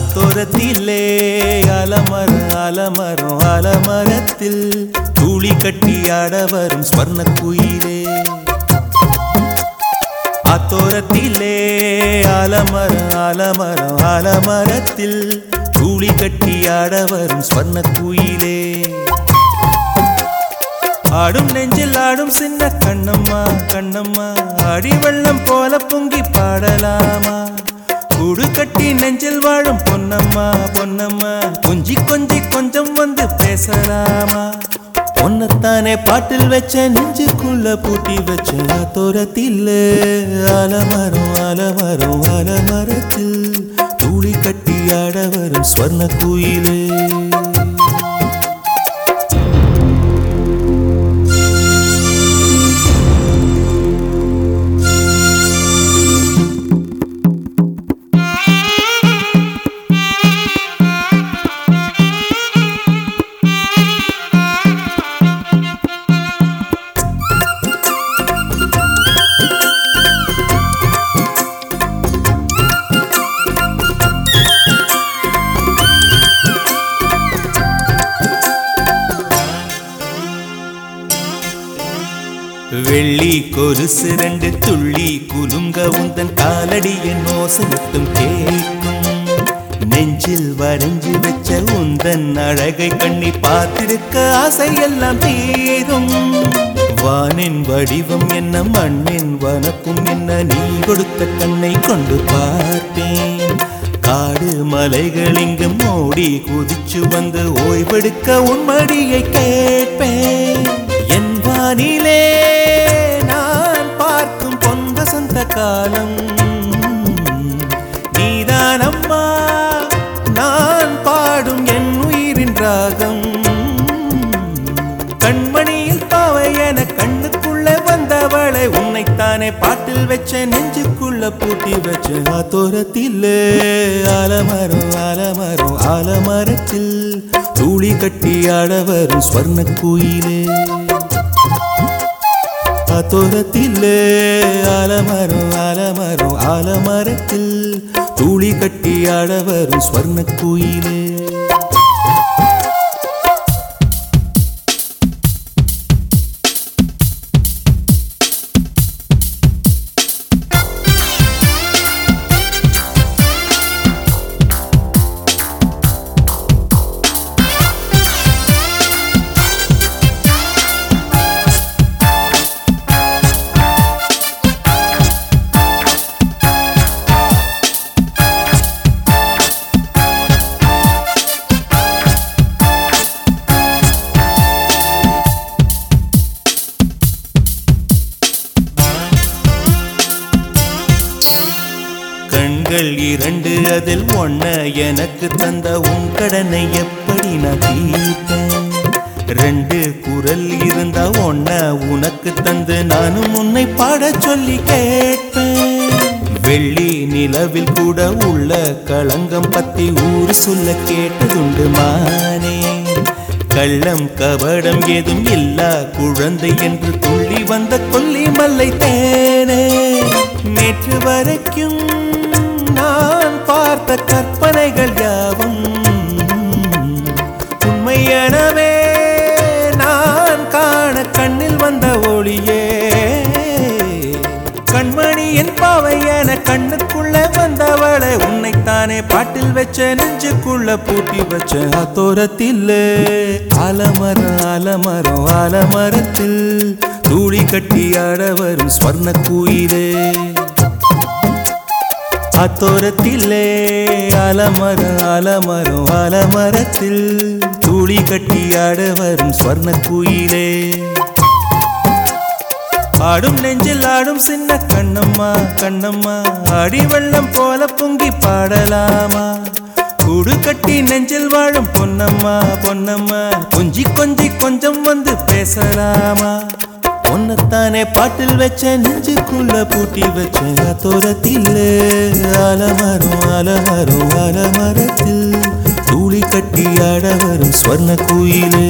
காத்தோரத்திலே அலமரம் அலமரம் அலமரத்தில் தூளி கட்டி ஆட வரும் ஸ்வர்ண குயிலே. அத்தோரத்திலே அலமரம் அலமரம் அலமரத்தில் தூளி கட்டி ஆட வரும் ஸ்வர்ண குயிலே. ஆடும் நெஞ்சில் ஆடும் சின்ன கண்ணம்மா கண்ணம்மா அடி வெள்ளம் போல பொங்கி பாடலாமா? கூடு கட்டி நெஞ்சில் வாழும் பொன்னம்மா பொன்னம்மா. கொஞ்சி கொஞ்சி கொஞ்சம் வந்து பேசலாமா? பொன்னத்தானே பாட்டில் வச்ச நெஞ்சுக்குள்ள பூட்டி வச்ச தோரத்தில். அலமரம் அலமரம் அலமரத்தில் தூளி கட்டி ஆட வரும் ஸ்வர்ண குயிலே. வெள்ளி கொலுசு ரெண்டு துள்ளி குலுங்க உந்தன் காலடியின் ஓசை கேட்கும் நெஞ்சில் வரைஞ்சு வச்ச உந்தன் அழகை கண்ணி பார்த்திருக்க ஆசையெல்லாம் தீரும். வானின் வடிவம் என்ன மண்ணின் வனப்பும் என்ன நீ கொடுத்த கண்ணை கொண்டு பார்ப்பேன் காடு மலைகள் இங்கு மோடி குதிச்சு வந்து ஓய்வெடுக்க உன் மடியை கேட்பேன். என் வானிலே காலம். நீதான் அம்மா நான் பாடும் என் உயிரின் ராகம். கண்மணியில் பாவை என கண்ணுக்குள்ள வந்தவளை உன்னைத்தானே பாட்டில் வச்ச நெஞ்சுக்குள்ள பூட்டி வச்ச. ஆத்தோரத்தில் ஆலமரம் ஆலமரம் ஆலமரத்தில் தூளி கட்டி ஆடவரும் ஸ்வர்ண கோயிலே. ஆத்தோரத்தில் ஆலமரம் ஆலமரம் அலமரத்தில் துளி கட்டி ஆட ஸ்வர்ண கோயிலே. கண்கள் இரண்டு அதில் ஒன்ன எனக்கு தந்த உன் கடனை எப்படி நான் தீர்ப்பேன்? ரெண்டு குரல் இருந்தா ஒன்ன உனக்கு தந்து நானும் உன்னை பாட சொல்லி கேட்பேன். வெள்ளி நிலவில் கூட உள்ள களங்கம் பத்தி ஊர் சொல்ல கேட்டதுண்டு மானே. கள்ளம் கபடம் ஏதும் இல்லா குழந்தை என்று துள்ளி வந்த கொல்லி மல்லை தேனே. நேற்று வரைக்கும் போட்ட கற்பனைகள் யாவும் உண்மை நான் காண கண்ணில் வந்த ஒளியே. கண்மணியின் பாவை என கண்ணுக்குள்ள வந்தவளை உன்னைத்தானே பாட்டில் வச்ச நெஞ்சுக்குள்ள பூட்டி வச்ச அத்தோரத்தில் ஆலமரம் ஆலமரம் ஆலமரத்தில் தூளி கட்டி ஆட வரும் ஸ்வர்ண கூயிலே. அத்தோரத்திலே அலமரம் அலமரம் அலமரத்தில் தூளி கட்டி ஆட வரும் ஸ்வர்ண குயிலே ஆடும் நெஞ்சில் ஆடும் சின்ன கண்ணம்மா கண்ணம்மா அடிவெள்ளம் போல பொங்கி பாடலாமா? கூடு கட்டி நெஞ்சில் வாழும் பொன்னம்மா பொன்னம்மா கொஞ்சி கொஞ்சி கொஞ்சம் வந்து பேசலாமா? பொன்னத்தானே பாட்டில் வச்ச நெஞ்சுக்குள்ள பூட்டி வச்ச தோரத்தில் அலமரும் அலமரும் அலமரத்தில் தூளி கட்டி ஆட வரும் ஸ்வர்ண கோயிலே.